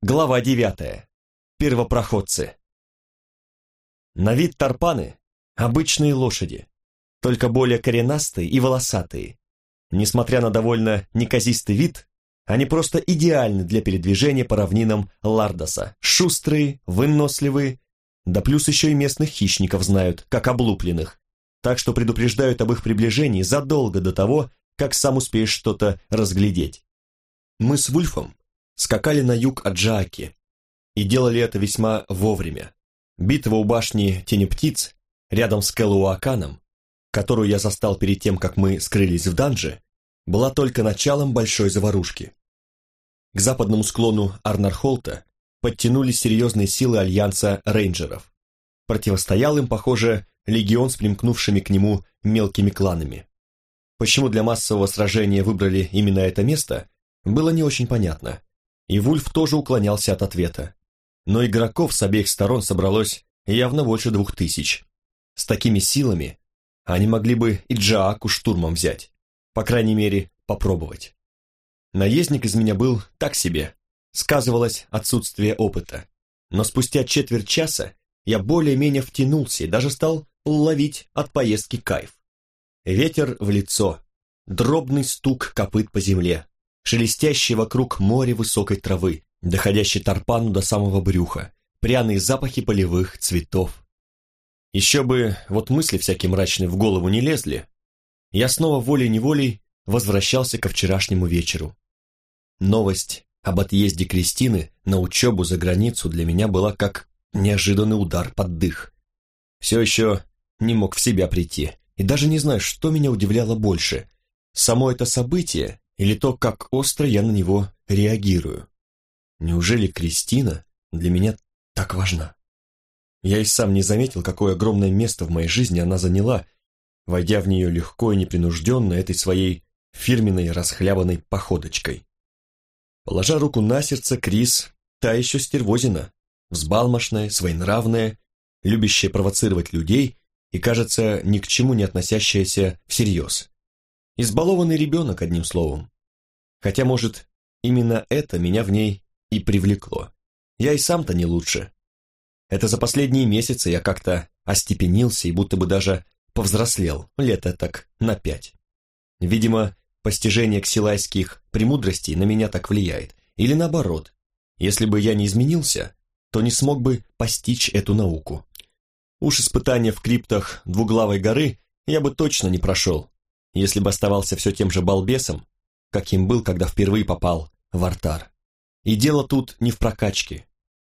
Глава девятая. Первопроходцы. На вид тарпаны – обычные лошади, только более коренастые и волосатые. Несмотря на довольно неказистый вид, они просто идеальны для передвижения по равнинам Лардоса. Шустрые, выносливые, да плюс еще и местных хищников знают, как облупленных, так что предупреждают об их приближении задолго до того, как сам успеешь что-то разглядеть. Мы с Вульфом скакали на юг от Джааки и делали это весьма вовремя. Битва у башни Тени Птиц рядом с Кэллуаканом, которую я застал перед тем, как мы скрылись в данже, была только началом большой заварушки. К западному склону Арнархолта подтянулись серьезные силы альянса рейнджеров. Противостоял им, похоже, легион с примкнувшими к нему мелкими кланами. Почему для массового сражения выбрали именно это место, было не очень понятно, и Вульф тоже уклонялся от ответа. Но игроков с обеих сторон собралось явно больше двух тысяч. С такими силами они могли бы и Джааку штурмом взять, по крайней мере, попробовать. Наездник из меня был так себе, сказывалось отсутствие опыта. Но спустя четверть часа я более-менее втянулся и даже стал ловить от поездки кайф. Ветер в лицо, дробный стук копыт по земле, шелестящее вокруг море высокой травы, доходящий тарпану до самого брюха, пряные запахи полевых цветов. Еще бы вот мысли всякие мрачные в голову не лезли. Я снова волей-неволей возвращался ко вчерашнему вечеру. Новость об отъезде Кристины на учебу за границу для меня была как неожиданный удар под дых. Все еще не мог в себя прийти, и даже не знаю, что меня удивляло больше, само это событие или то, как остро я на него реагирую. Неужели Кристина для меня так важна? Я и сам не заметил, какое огромное место в моей жизни она заняла, войдя в нее легко и непринужденно этой своей фирменной расхлябанной походочкой. Положа руку на сердце, Крис, та еще стервозина, взбалмошная, своенравная, любящая провоцировать людей и, кажется, ни к чему не относящаяся всерьез. Избалованный ребенок, одним словом. Хотя, может, именно это меня в ней и привлекло. Я и сам-то не лучше. Это за последние месяцы я как-то остепенился и будто бы даже повзрослел, лет так на пять. Видимо, постижение ксилайских премудростей на меня так влияет. Или наоборот, если бы я не изменился, то не смог бы постичь эту науку. Уж испытания в криптах двуглавой горы я бы точно не прошел, если бы оставался все тем же балбесом, каким был, когда впервые попал в артар. И дело тут не в прокачке.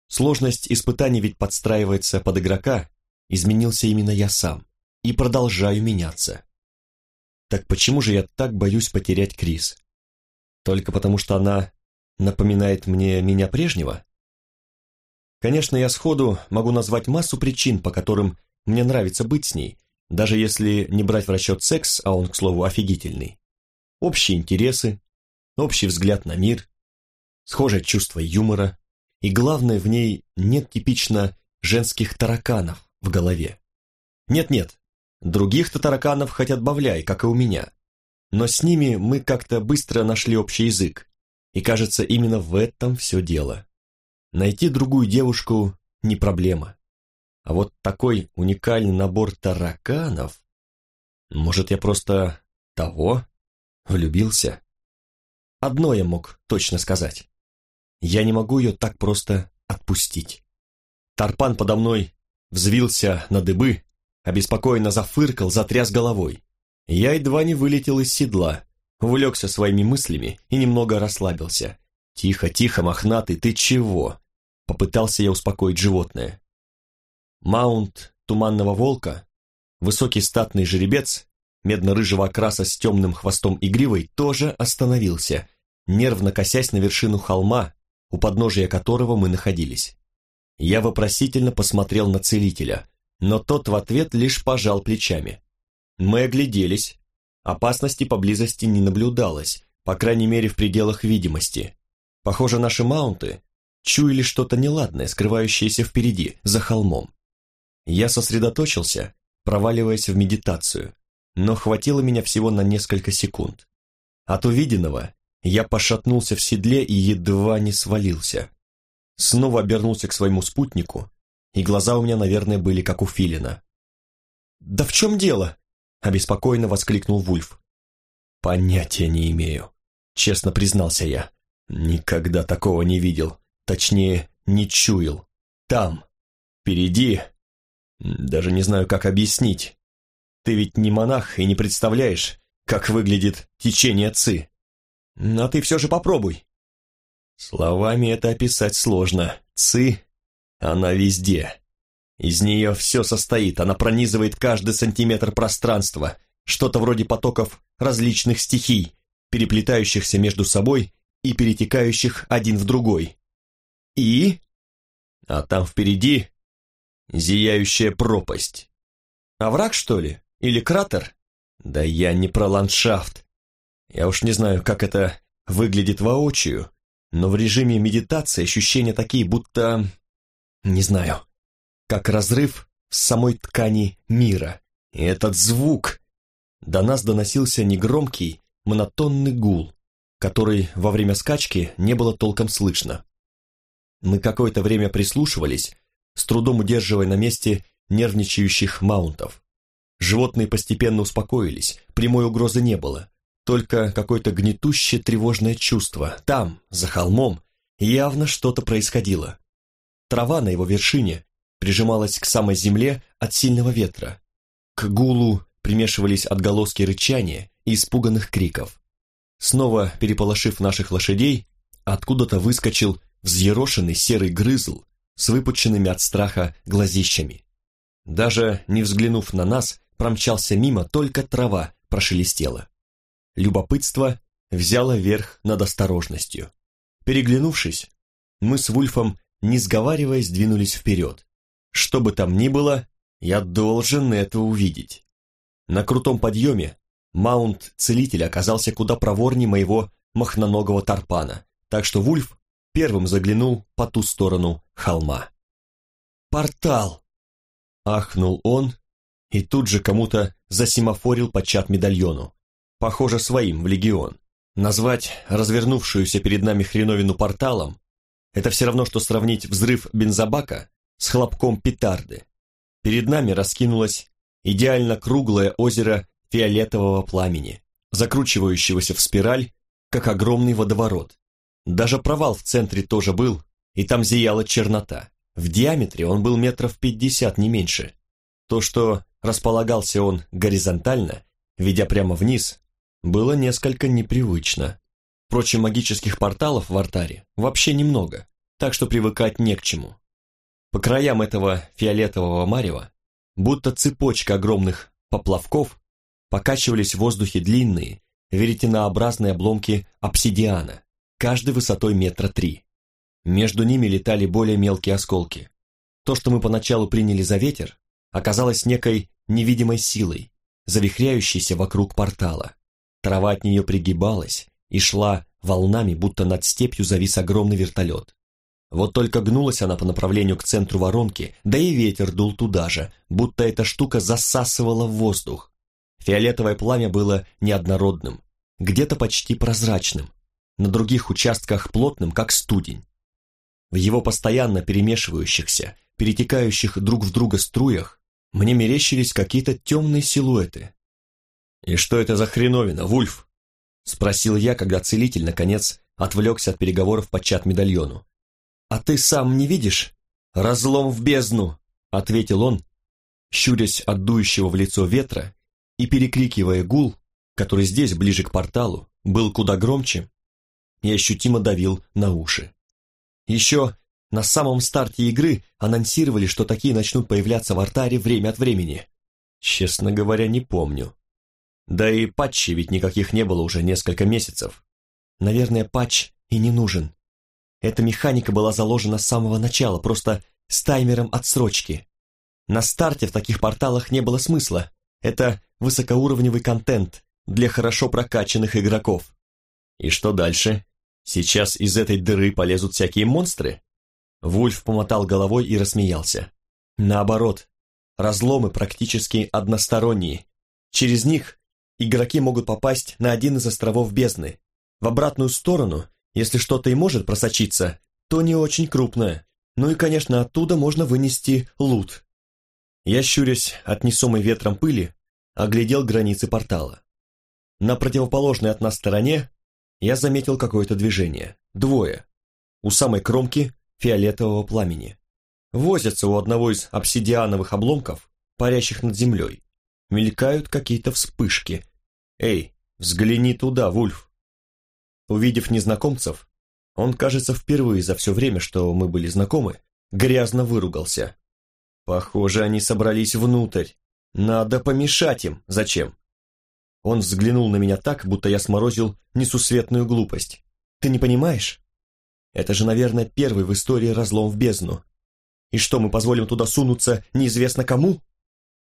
Сложность испытаний ведь подстраивается под игрока, изменился именно я сам, и продолжаю меняться. Так почему же я так боюсь потерять Крис? Только потому, что она напоминает мне меня прежнего? Конечно, я сходу могу назвать массу причин, по которым мне нравится быть с ней, даже если не брать в расчет секс, а он, к слову, офигительный. Общие интересы, общий взгляд на мир, схожее чувство юмора, и главное, в ней нет типично женских тараканов в голове. Нет-нет, других-то тараканов хоть отбавляй, как и у меня. Но с ними мы как-то быстро нашли общий язык, и кажется, именно в этом все дело. Найти другую девушку не проблема. А вот такой уникальный набор тараканов... Может, я просто того влюбился? Одно я мог точно сказать. Я не могу ее так просто отпустить. Тарпан подо мной взвился на дыбы, обеспокоенно зафыркал, затряс головой. Я едва не вылетел из седла, увлекся своими мыслями и немного расслабился. «Тихо, тихо, мохнатый, ты чего?» Попытался я успокоить животное. Маунт туманного волка, высокий статный жеребец, медно-рыжего окраса с темным хвостом и гривой, тоже остановился, нервно косясь на вершину холма, у подножия которого мы находились. Я вопросительно посмотрел на целителя, но тот в ответ лишь пожал плечами. Мы огляделись. Опасности поблизости не наблюдалось, по крайней мере в пределах видимости. Похоже, наши маунты чуяли что-то неладное, скрывающееся впереди, за холмом. Я сосредоточился, проваливаясь в медитацию, но хватило меня всего на несколько секунд. От увиденного я пошатнулся в седле и едва не свалился. снова обернулся к своему спутнику, и глаза у меня, наверное, были как у филина. «Да в чем дело?» — обеспокоенно воскликнул Вульф. «Понятия не имею», — честно признался я. «Никогда такого не видел. Точнее, не чуял. Там, впереди. Даже не знаю, как объяснить. Ты ведь не монах и не представляешь, как выглядит течение ци. А ты все же попробуй. Словами это описать сложно. Ци, она везде. Из нее все состоит, она пронизывает каждый сантиметр пространства, что-то вроде потоков различных стихий, переплетающихся между собой и перетекающих один в другой. И? А там впереди зияющая пропасть. Овраг, что ли? Или кратер? Да я не про ландшафт. Я уж не знаю, как это выглядит воочию, но в режиме медитации ощущения такие, будто... Не знаю. Как разрыв в самой ткани мира. И этот звук... До нас доносился негромкий, монотонный гул, который во время скачки не было толком слышно. Мы какое-то время прислушивались, с трудом удерживая на месте нервничающих маунтов. Животные постепенно успокоились, прямой угрозы не было, только какое-то гнетущее тревожное чувство. Там, за холмом, явно что-то происходило. Трава на его вершине прижималась к самой земле от сильного ветра. К гулу примешивались отголоски рычания и испуганных криков. Снова переполошив наших лошадей, откуда-то выскочил взъерошенный серый грызл с выпученными от страха глазищами. Даже не взглянув на нас, промчался мимо, только трава прошелестела. Любопытство взяло верх над осторожностью. Переглянувшись, мы с Вульфом, не сговариваясь, двинулись вперед. Что бы там ни было, я должен это увидеть. На крутом подъеме маунт целителя оказался куда проворнее моего махноногого тарпана, так что Вульф первым заглянул по ту сторону холма. «Портал!» — ахнул он и тут же кому-то засимофорил по чат-медальону. Похоже, своим в легион. Назвать развернувшуюся перед нами хреновину порталом — это все равно, что сравнить взрыв бензобака с хлопком петарды. Перед нами раскинулось идеально круглое озеро фиолетового пламени, закручивающегося в спираль, как огромный водоворот. Даже провал в центре тоже был, и там зияла чернота. В диаметре он был метров пятьдесят, не меньше. То, что располагался он горизонтально, ведя прямо вниз, было несколько непривычно. Впрочем, магических порталов в артаре вообще немного, так что привыкать не к чему. По краям этого фиолетового марева, будто цепочка огромных поплавков, покачивались в воздухе длинные, веретенообразные обломки обсидиана, каждой высотой метра три. Между ними летали более мелкие осколки. То, что мы поначалу приняли за ветер, оказалось некой невидимой силой, завихряющейся вокруг портала. Трава от нее пригибалась и шла волнами, будто над степью завис огромный вертолет. Вот только гнулась она по направлению к центру воронки, да и ветер дул туда же, будто эта штука засасывала в воздух. Фиолетовое пламя было неоднородным, где-то почти прозрачным, на других участках плотным, как студень. В его постоянно перемешивающихся, перетекающих друг в друга струях мне мерещились какие-то темные силуэты. «И что это за хреновина, Вульф?» — спросил я, когда целитель, наконец, отвлекся от переговоров по чат-медальону. «А ты сам не видишь? Разлом в бездну!» — ответил он, щурясь от дующего в лицо ветра и перекрикивая гул, который здесь, ближе к порталу, был куда громче, и ощутимо давил на уши. Еще на самом старте игры анонсировали, что такие начнут появляться в артаре время от времени. Честно говоря, не помню. Да и патчей ведь никаких не было уже несколько месяцев. Наверное, патч и не нужен. Эта механика была заложена с самого начала, просто с таймером отсрочки. На старте в таких порталах не было смысла. Это высокоуровневый контент для хорошо прокачанных игроков. И что дальше? Сейчас из этой дыры полезут всякие монстры? Вульф помотал головой и рассмеялся. Наоборот, разломы практически односторонние. Через них игроки могут попасть на один из островов бездны. В обратную сторону, если что-то и может просочиться, то не очень крупное. Ну и, конечно, оттуда можно вынести лут. Я, щурясь от несомой ветром пыли, оглядел границы портала. На противоположной от нас стороне я заметил какое-то движение. Двое. У самой кромки фиолетового пламени. Возятся у одного из обсидиановых обломков, парящих над землей. Мелькают какие-то вспышки. «Эй, взгляни туда, Вульф!» Увидев незнакомцев, он, кажется, впервые за все время, что мы были знакомы, грязно выругался. Похоже, они собрались внутрь. Надо помешать им. Зачем? Он взглянул на меня так, будто я сморозил несусветную глупость. Ты не понимаешь? Это же, наверное, первый в истории разлом в бездну. И что, мы позволим туда сунуться неизвестно кому?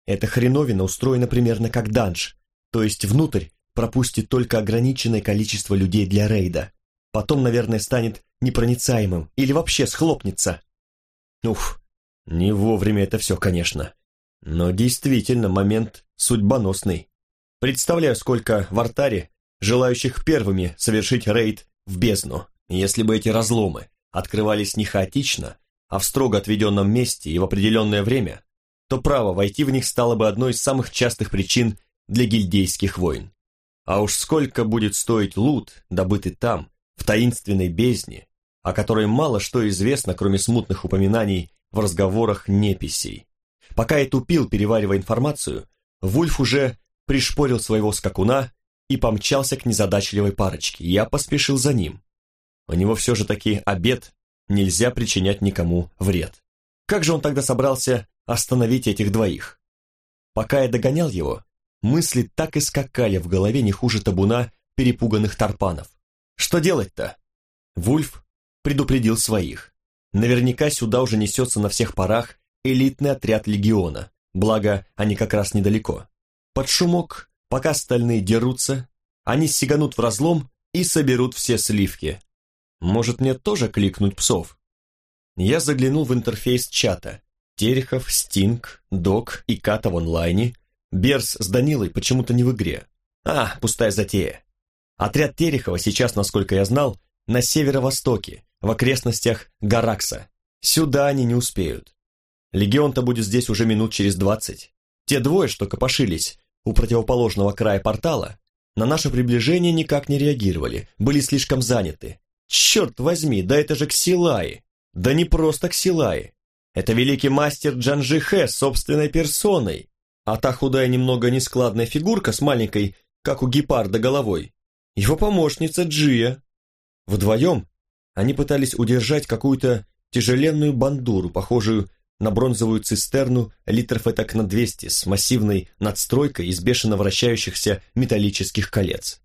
Эта хреновина устроена примерно как данж, то есть внутрь пропустит только ограниченное количество людей для рейда. Потом, наверное, станет непроницаемым или вообще схлопнется. Уф, не вовремя это все, конечно. Но действительно, момент судьбоносный. Представляю, сколько в артаре желающих первыми совершить рейд в бездну. Если бы эти разломы открывались не хаотично, а в строго отведенном месте и в определенное время, то право войти в них стало бы одной из самых частых причин для гильдейских войн. А уж сколько будет стоить лут, добытый там, в таинственной бездне, о которой мало что известно, кроме смутных упоминаний в разговорах неписей. Пока я тупил, переваривая информацию, Вульф уже пришпорил своего скакуна и помчался к незадачливой парочке. Я поспешил за ним. У него все же таки обед, нельзя причинять никому вред. Как же он тогда собрался остановить этих двоих? Пока я догонял его, мысли так и скакали в голове не хуже табуна перепуганных тарпанов. Что делать-то? Вульф предупредил своих. Наверняка сюда уже несется на всех парах элитный отряд легиона, благо они как раз недалеко. Под шумок, пока остальные дерутся, они сиганут в разлом и соберут все сливки. Может мне тоже кликнуть псов? Я заглянул в интерфейс чата. Терехов, Стинг, Док и Ката в онлайне. Берс с Данилой почему-то не в игре. А, пустая затея. Отряд Терехова сейчас, насколько я знал, на северо-востоке, в окрестностях Гаракса. Сюда они не успеют. Легион-то будет здесь уже минут через двадцать. Те двое, что копошились у противоположного края портала, на наше приближение никак не реагировали, были слишком заняты. Черт возьми, да это же Ксилаи! Да не просто Ксилаи! Это великий мастер Джанжи Хэ собственной персоной, а та худая немного нескладная фигурка с маленькой, как у гепарда, головой, его помощница Джия. Вдвоем они пытались удержать какую-то тяжеленную бандуру, похожую на бронзовую цистерну литров этак на 200 с массивной надстройкой из бешено вращающихся металлических колец.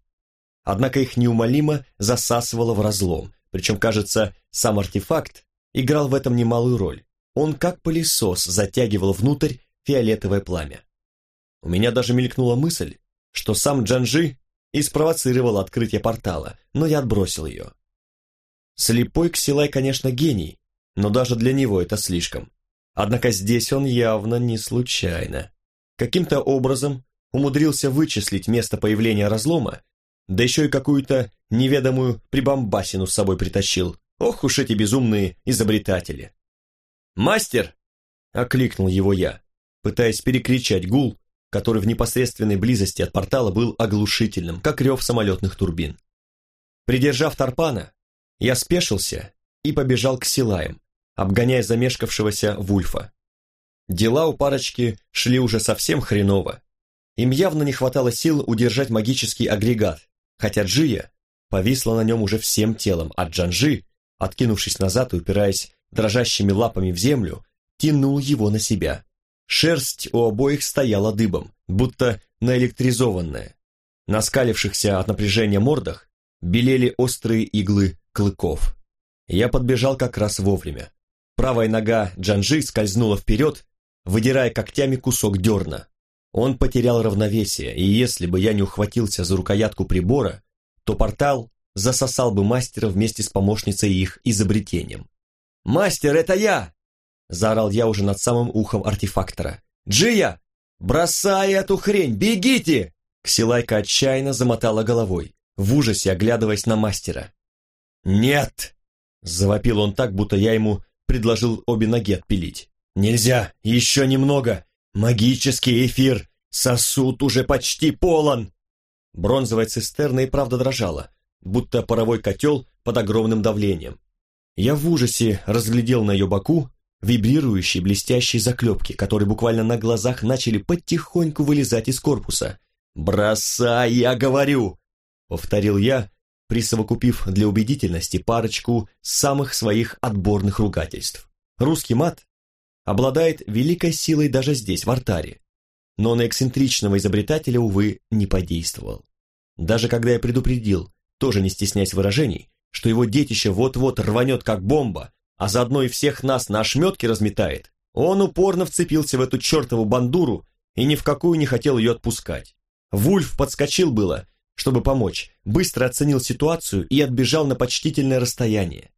Однако их неумолимо засасывало в разлом, причем, кажется, сам артефакт играл в этом немалую роль. Он как пылесос затягивал внутрь фиолетовое пламя. У меня даже мелькнула мысль, что сам Джанжи и спровоцировал открытие портала, но я отбросил ее. Слепой Ксилай, конечно, гений, но даже для него это слишком. Однако здесь он явно не случайно. Каким-то образом умудрился вычислить место появления разлома да еще и какую-то неведомую прибамбасину с собой притащил. Ох уж эти безумные изобретатели. «Мастер!» — окликнул его я, пытаясь перекричать гул, который в непосредственной близости от портала был оглушительным, как рев самолетных турбин. Придержав Тарпана, я спешился и побежал к Силаям, обгоняя замешкавшегося Вульфа. Дела у парочки шли уже совсем хреново. Им явно не хватало сил удержать магический агрегат, хотя Джия повисла на нем уже всем телом, а Джанжи, откинувшись назад и упираясь дрожащими лапами в землю, тянул его на себя. Шерсть у обоих стояла дыбом, будто наэлектризованная. На скалившихся от напряжения мордах белели острые иглы клыков. Я подбежал как раз вовремя. Правая нога Джанжи скользнула вперед, выдирая когтями кусок дерна. Он потерял равновесие, и если бы я не ухватился за рукоятку прибора, то портал засосал бы мастера вместе с помощницей их изобретением. «Мастер, это я!» – заорал я уже над самым ухом артефактора. «Джия! Бросай эту хрень! Бегите!» Ксилайка отчаянно замотала головой, в ужасе оглядываясь на мастера. «Нет!» Завопил он так, будто я ему предложил обе ноги отпилить. «Нельзя! Еще немного! Магический эфир! Сосуд уже почти полон!» Бронзовая цистерна и правда дрожала, будто паровой котел под огромным давлением. Я в ужасе разглядел на ее боку вибрирующие блестящие заклепки, которые буквально на глазах начали потихоньку вылезать из корпуса. «Бросай, я говорю!» — повторил я, присовокупив для убедительности парочку самых своих отборных ругательств. Русский мат обладает великой силой даже здесь, в артаре, но на эксцентричного изобретателя, увы, не подействовал. Даже когда я предупредил, тоже не стесняясь выражений, что его детище вот-вот рванет как бомба, а заодно и всех нас на ошметки разметает, он упорно вцепился в эту чертову бандуру и ни в какую не хотел ее отпускать. Вульф подскочил было, чтобы помочь, быстро оценил ситуацию и отбежал на почтительное расстояние.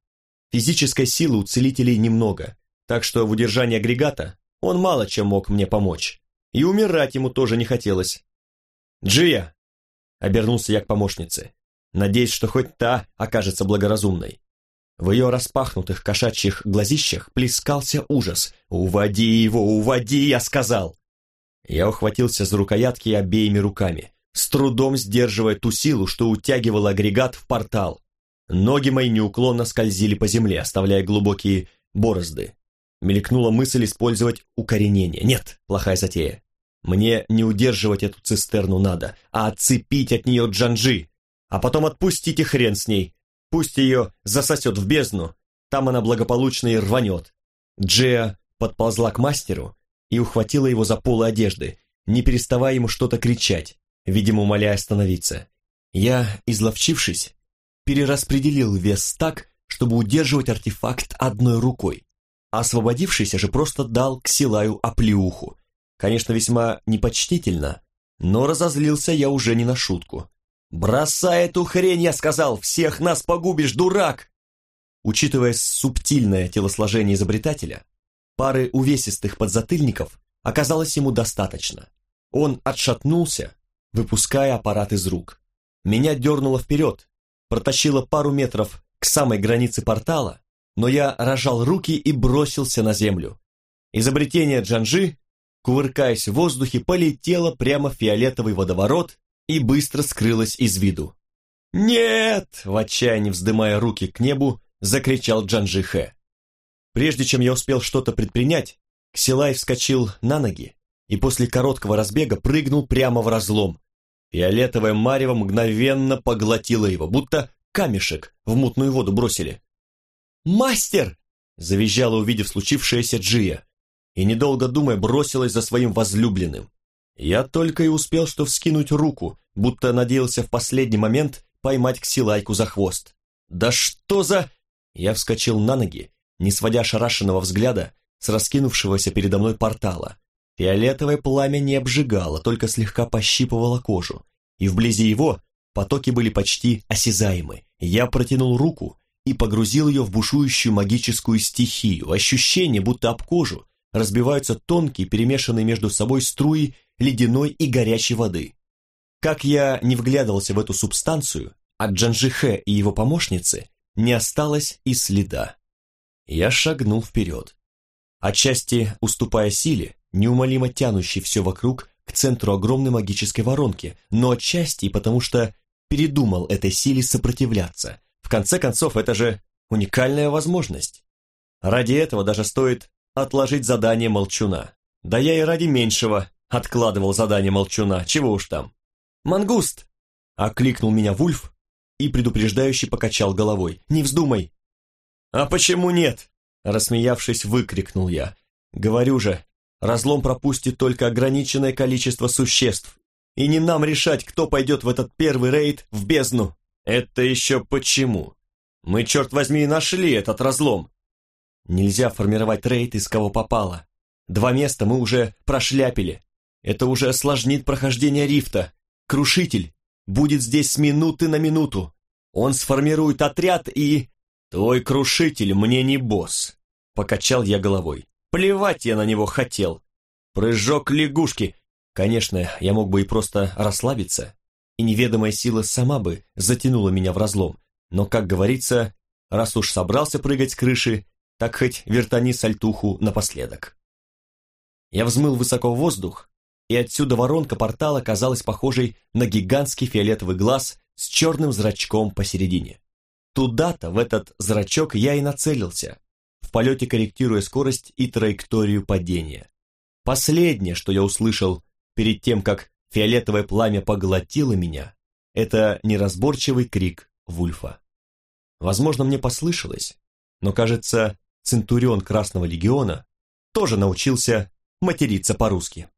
Физической силы у целителей немного, так что в удержании агрегата он мало чем мог мне помочь. И умирать ему тоже не хотелось. «Джия!» — обернулся я к помощнице, надеясь, что хоть та окажется благоразумной. В ее распахнутых кошачьих глазищах плескался ужас. «Уводи его, уводи!» — я сказал. Я ухватился за рукоятки обеими руками, с трудом сдерживая ту силу, что утягивал агрегат в портал. Ноги мои неуклонно скользили по земле, оставляя глубокие борозды. Мелькнула мысль использовать укоренение. Нет, плохая затея. Мне не удерживать эту цистерну надо, а отцепить от нее Джанжи, а потом отпустить и хрен с ней. Пусть ее засосет в бездну, там она благополучно и рванет. Джея подползла к мастеру и ухватила его за полы одежды, не переставая ему что-то кричать, видимо, умоляя остановиться. Я, изловчившись, перераспределил вес так, чтобы удерживать артефакт одной рукой. Освободившийся же просто дал Ксилаю оплеуху. Конечно, весьма непочтительно, но разозлился я уже не на шутку. «Бросай эту хрень, я сказал! Всех нас погубишь, дурак!» Учитывая субтильное телосложение изобретателя, пары увесистых подзатыльников оказалось ему достаточно. Он отшатнулся, выпуская аппарат из рук. Меня дернуло вперед, протащило пару метров к самой границе портала, но я рожал руки и бросился на землю. Изобретение Джанжи, кувыркаясь в воздухе, полетело прямо в фиолетовый водоворот и быстро скрылось из виду. «Нет!» — в отчаянии вздымая руки к небу, закричал Джанжи Хэ. Прежде чем я успел что-то предпринять, Ксилай вскочил на ноги и после короткого разбега прыгнул прямо в разлом. Фиолетовое марево мгновенно поглотило его, будто камешек в мутную воду бросили. «Мастер!» — завизжала, увидев случившееся Джия, и, недолго думая, бросилась за своим возлюбленным. Я только и успел что вскинуть руку, будто надеялся в последний момент поймать ксилайку за хвост. «Да что за...» Я вскочил на ноги, не сводя шарашенного взгляда с раскинувшегося передо мной портала. Фиолетовое пламя не обжигало, только слегка пощипывало кожу, и вблизи его потоки были почти осязаемы. Я протянул руку и погрузил ее в бушующую магическую стихию, ощущение, будто об кожу разбиваются тонкие, перемешанные между собой струи ледяной и горячей воды. Как я не вглядывался в эту субстанцию, от Джанжихе и его помощницы не осталось и следа. Я шагнул вперед. Отчасти уступая силе, неумолимо тянущей все вокруг к центру огромной магической воронки, но отчасти потому что передумал этой силе сопротивляться. В конце концов, это же уникальная возможность. Ради этого даже стоит отложить задание молчуна. Да я и ради меньшего откладывал задание молчуна, чего уж там. «Мангуст!» — окликнул меня Вульф и предупреждающе покачал головой. «Не вздумай!» «А почему нет?» — рассмеявшись, выкрикнул я. «Говорю же, разлом пропустит только ограниченное количество существ, и не нам решать, кто пойдет в этот первый рейд в бездну. Это еще почему? Мы, черт возьми, нашли этот разлом. Нельзя формировать рейд из кого попало. Два места мы уже прошляпили. Это уже осложнит прохождение рифта. Крушитель будет здесь с минуты на минуту. Он сформирует отряд и... Твой крушитель мне не босс. Покачал я головой. Плевать я на него хотел. Прыжок лягушки. Конечно, я мог бы и просто расслабиться, и неведомая сила сама бы затянула меня в разлом. Но, как говорится, раз уж собрался прыгать с крыши, так хоть вертани сальтуху напоследок. Я взмыл высоко в воздух, и отсюда воронка портала казалась похожей на гигантский фиолетовый глаз с черным зрачком посередине. Туда-то, в этот зрачок, я и нацелился, в полете корректируя скорость и траекторию падения. Последнее, что я услышал перед тем, как фиолетовое пламя поглотило меня, это неразборчивый крик Вульфа. Возможно, мне послышалось, но, кажется, Центурион Красного Легиона тоже научился материться по-русски.